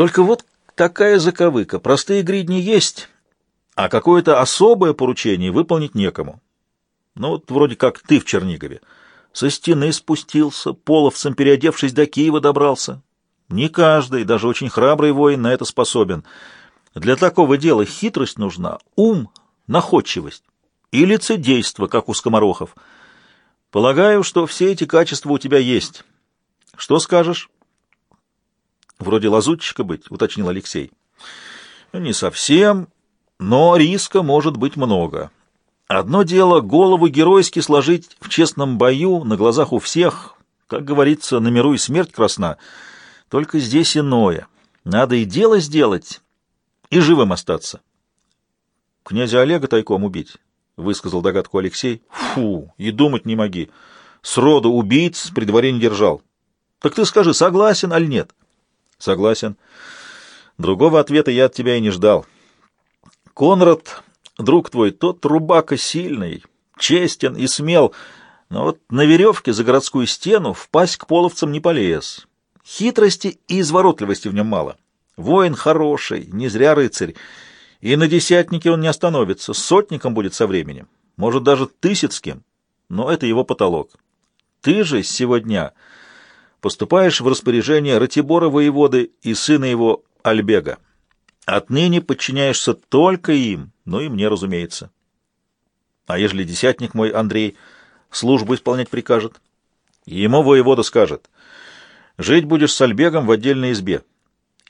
Только вот такая заковыка. Простые гридни есть, а какое-то особое поручение выполнить некому. Ну вот вроде как ты в Чернигове. Со стены спустился, половцем переодевшись до Киева добрался. Не каждый, даже очень храбрый воин на это способен. Для такого дела хитрость нужна, ум, находчивость и лицедейство, как у скоморохов. Полагаю, что все эти качества у тебя есть. Что скажешь? Вроде лазутчика быть, уточнил Алексей. Не совсем, но риска может быть много. Одно дело голову геройски сложить в честном бою на глазах у всех, как говорится, на миру и смерть красна. Только здесь иное. Надо и дело сделать, и живым остаться. Князя Олега тайком убить, — высказал догадку Алексей. Фу, и думать не моги. Сроду убийц при дворе не держал. Так ты скажи, согласен аль нет? Согласен. Другого ответа я от тебя и не ждал. Конрад, друг твой, тот рубака сильный, честен и смел, но вот на веревке за городскую стену впасть к половцам не полез. Хитрости и изворотливости в нем мало. Воин хороший, не зря рыцарь, и на десятнике он не остановится, сотником будет со временем, может, даже тысяцким, но это его потолок. Ты же с сего дня поступаешь в распоряжение Ратибора воеводы и сына его Альбега. Отныне подчиняешься только им, ну и мне, разумеется. А ежели десятник мой Андрей службу исполнять прикажет? Ему воевода скажет, жить будешь с Альбегом в отдельной избе.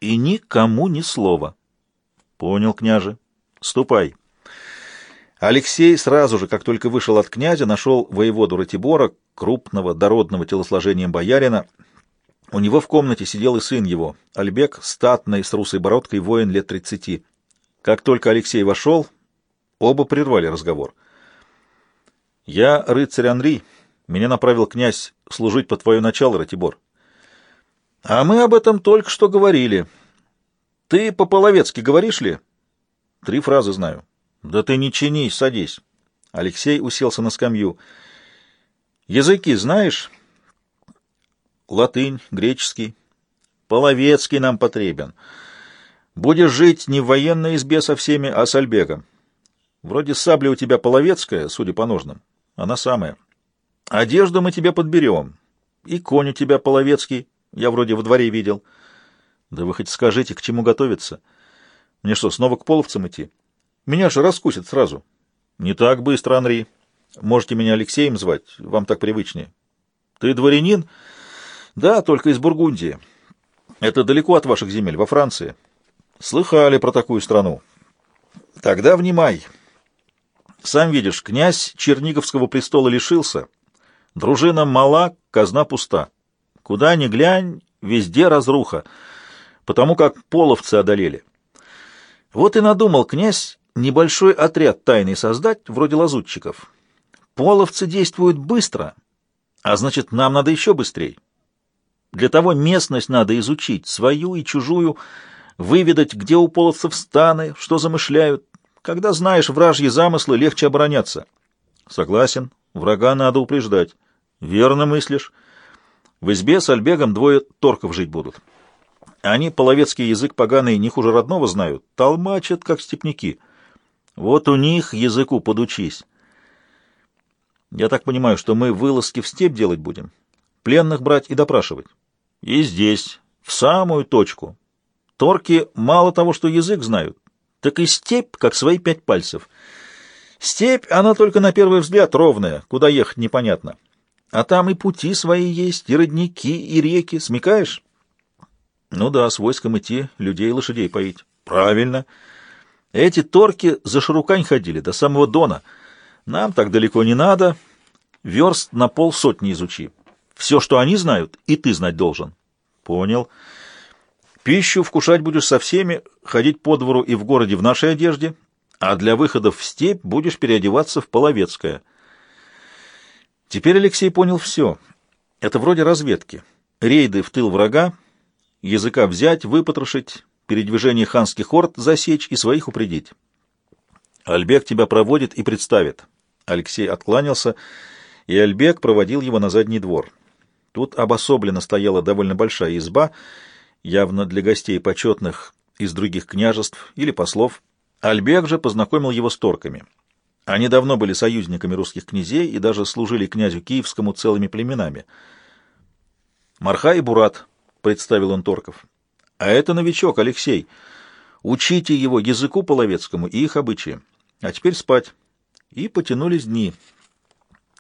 И никому ни слова. Понял, княже. Ступай. Алексей сразу же, как только вышел от князя, нашел воеводу Ратибора, крупного, дородного телосложением боярина, у него в комнате сидел и сын его, Альбек, статный, с русой бородкой, воин лет тридцати. Как только Алексей вошел, оба прервали разговор. «Я рыцарь Анри. Меня направил князь служить по твое начало, Ратибор». «А мы об этом только что говорили. Ты по-половецки говоришь ли?» «Три фразы знаю». «Да ты не чинись, садись». Алексей уселся на скамью. «Языки знаешь?» латынь, греческий. Половецкий нам потребен. Будешь жить не в военной избе со всеми, а с Альбегом. Вроде сабля у тебя половецкая, судя по ножным. Она самая. Одежду мы тебе подберем. И конь у тебя половецкий, я вроде во дворе видел. Да вы хоть скажите, к чему готовиться? Мне что, снова к половцам идти? Меня же раскусят сразу. Не так быстро, Анри. Можете меня Алексеем звать, вам так привычнее. Ты дворянин? — да, только из Бургундии. Это далеко от ваших земель, во Франции. Слыхали про такую страну. Тогда внимай. Сам видишь, князь Черниговского престола лишился. Дружина мала, казна пуста. Куда ни глянь, везде разруха, потому как половцы одолели. Вот и надумал князь небольшой отряд тайный создать, вроде лазутчиков. Половцы действуют быстро, а значит, нам надо еще быстрее. Для того местность надо изучить, свою и чужую, выведать, где у половцев станы, что замышляют. Когда знаешь вражьи замыслы, легче обороняться. Согласен, врага надо упреждать. Верно мыслишь. В избе с Альбегом двое торков жить будут. Они половецкий язык поганый не хуже родного знают, толмачат, как степняки. Вот у них языку подучись. Я так понимаю, что мы вылазки в степь делать будем, пленных брать и допрашивать. И здесь, в самую точку. Торки мало того, что язык знают, так и степь, как свои пять пальцев. Степь, она только на первый взгляд ровная, куда ехать непонятно. А там и пути свои есть, и родники, и реки, смекаешь? Ну да, с войском идти, людей и лошадей поить. Правильно. Эти торки за Шарукань ходили, до самого Дона. Нам так далеко не надо. Верст на полсотни изучи. Все, что они знают, и ты знать должен. Понял. Пищу вкушать будешь со всеми, ходить по двору и в городе в нашей одежде, а для выхода в степь будешь переодеваться в половецкое. Теперь Алексей понял все. Это вроде разведки. Рейды в тыл врага, языка взять, выпотрошить, передвижение ханских орд засечь и своих упредить. Альбек тебя проводит и представит. Алексей откланялся, и Альбек проводил его на задний двор. Тут обособленно стояла довольно большая изба, явно для гостей почетных из других княжеств или послов. Альбек же познакомил его с торками. Они давно были союзниками русских князей и даже служили князю Киевскому целыми племенами. «Марха и Бурат», — представил он торков. «А это новичок, Алексей. Учите его языку половецкому и их обычаям. А теперь спать». И потянулись дни.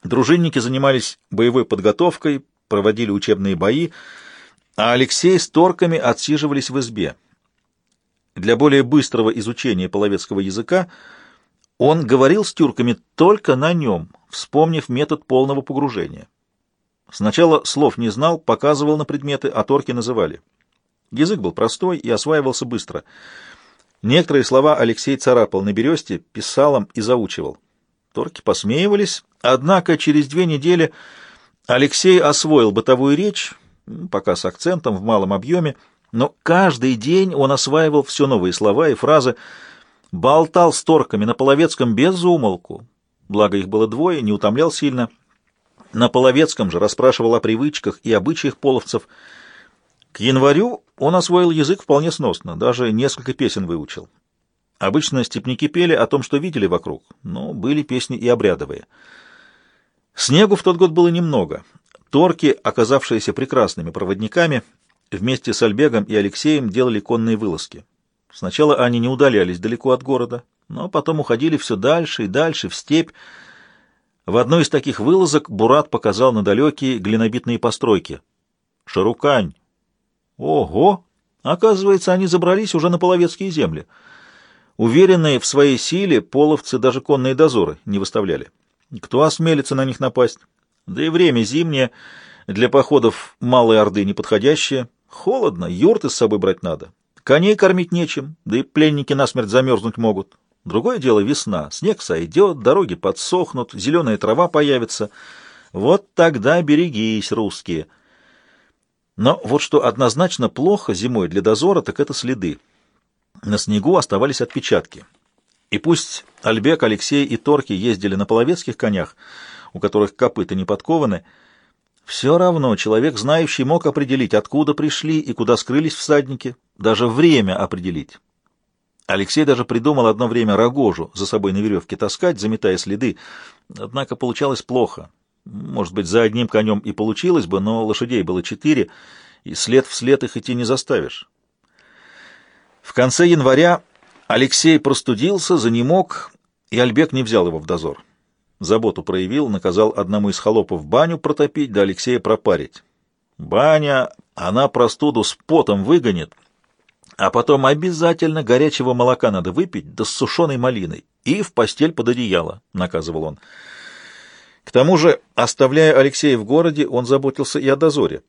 Дружинники занимались боевой подготовкой, проводили учебные бои, а Алексей с торками отсиживались в избе. Для более быстрого изучения половецкого языка он говорил с тюрками только на нем, вспомнив метод полного погружения. Сначала слов не знал, показывал на предметы, а торки называли. Язык был простой и осваивался быстро. Некоторые слова Алексей царапал на бересте, писал им и заучивал. Торки посмеивались, однако через две недели Алексей освоил бытовую речь, пока с акцентом в малом объеме, но каждый день он осваивал все новые слова и фразы, болтал с торками на половецком без умолку, благо их было двое, не утомлял сильно. На половецком же расспрашивал о привычках и обычаях половцев. К январю он освоил язык вполне сносно, даже несколько песен выучил. Обычно степняки пели о том, что видели вокруг, но были песни и обрядовые. Снегу в тот год было немного. Торки, оказавшиеся прекрасными проводниками, вместе с Альбегом и Алексеем делали конные вылазки. Сначала они не удалялись далеко от города, но потом уходили все дальше и дальше, в степь. В одной из таких вылазок Бурат показал на далекие глинобитные постройки. Шарукань. Ого! Оказывается, они забрались уже на половецкие земли. Уверенные в своей силе, половцы даже конные дозоры не выставляли. Кто осмелится на них напасть? Да и время зимнее, для походов Малой Орды неподходящее. Холодно, юрты с собой брать надо. Коней кормить нечем, да и пленники насмерть замерзнуть могут. Другое дело весна. Снег сойдет, дороги подсохнут, зеленая трава появится. Вот тогда берегись, русские. Но вот что однозначно плохо зимой для дозора, так это следы. На снегу оставались отпечатки. И пусть Альбек, Алексей и Торки ездили на половецких конях, у которых копыта не подкованы, все равно человек, знающий, мог определить, откуда пришли и куда скрылись всадники, даже время определить. Алексей даже придумал одно время рогожу за собой на веревке таскать, заметая следы, однако получалось плохо. Может быть, за одним конем и получилось бы, но лошадей было четыре, и след вслед их идти не заставишь. В конце января Алексей простудился, занемог, и Альбек не взял его в дозор. Заботу проявил, наказал одному из холопов баню протопить, да Алексея пропарить. Баня, она простуду с потом выгонит, а потом обязательно горячего молока надо выпить, да с сушеной малиной, и в постель под одеяло, — наказывал он. К тому же, оставляя Алексея в городе, он заботился и о дозоре.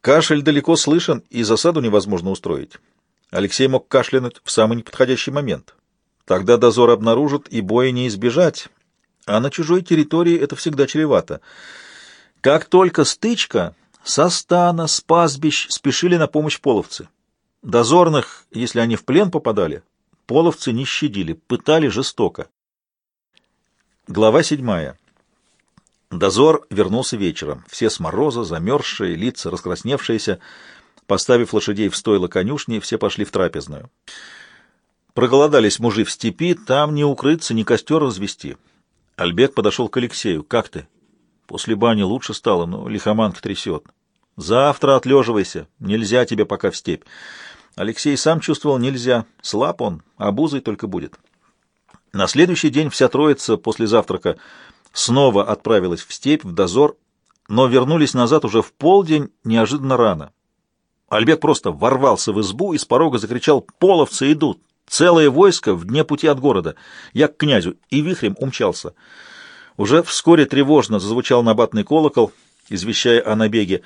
Кашель далеко слышен, и засаду невозможно устроить. Алексей мог кашлянуть в самый неподходящий момент. Тогда дозор обнаружит, и боя не избежать, а на чужой территории это всегда чревато. Как только стычка, со стана, с пастбищ спешили на помощь половцы. Дозорных, если они в плен попадали, половцы не щадили, пытали жестоко. Глава седьмая. Дозор вернулся вечером. Все с мороза, замерзшие, лица раскрасневшиеся. Поставив лошадей в стойло конюшни, все пошли в трапезную. Проголодались мужи в степи, там не укрыться, ни костер развести. Альбек подошел к Алексею. «Как ты?» «После бани лучше стало, но лихоманка трясет. Завтра отлеживайся, нельзя тебе пока в степь». Алексей сам чувствовал, нельзя. Слаб он, обузой только будет. На следующий день вся троица после завтрака снова отправилась в степь, в дозор, но вернулись назад уже в полдень, неожиданно рано. Альбек просто ворвался в избу и с порога закричал «Половцы идут! Целое войско в дне пути от города! Я к князю!» и вихрем умчался. Уже вскоре тревожно зазвучал набатный колокол, извещая о набеге.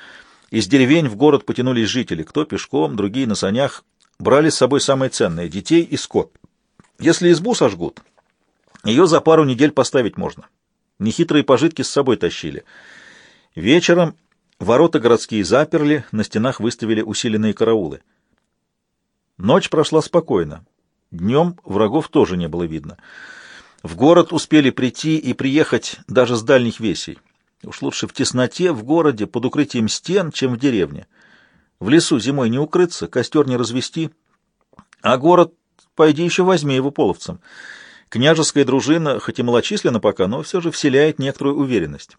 Из деревень в город потянулись жители, кто пешком, другие на санях, брали с собой самое ценное — детей и скот. Если избу сожгут, ее за пару недель поставить можно. Нехитрые пожитки с собой тащили. Вечером Ворота городские заперли, на стенах выставили усиленные караулы. Ночь прошла спокойно. Днем врагов тоже не было видно. В город успели прийти и приехать даже с дальних весей. Уж лучше в тесноте, в городе, под укрытием стен, чем в деревне. В лесу зимой не укрыться, костер не развести, а город, пойди еще возьми его половцам. Княжеская дружина, хоть и малочисленна пока, но все же вселяет некоторую уверенность.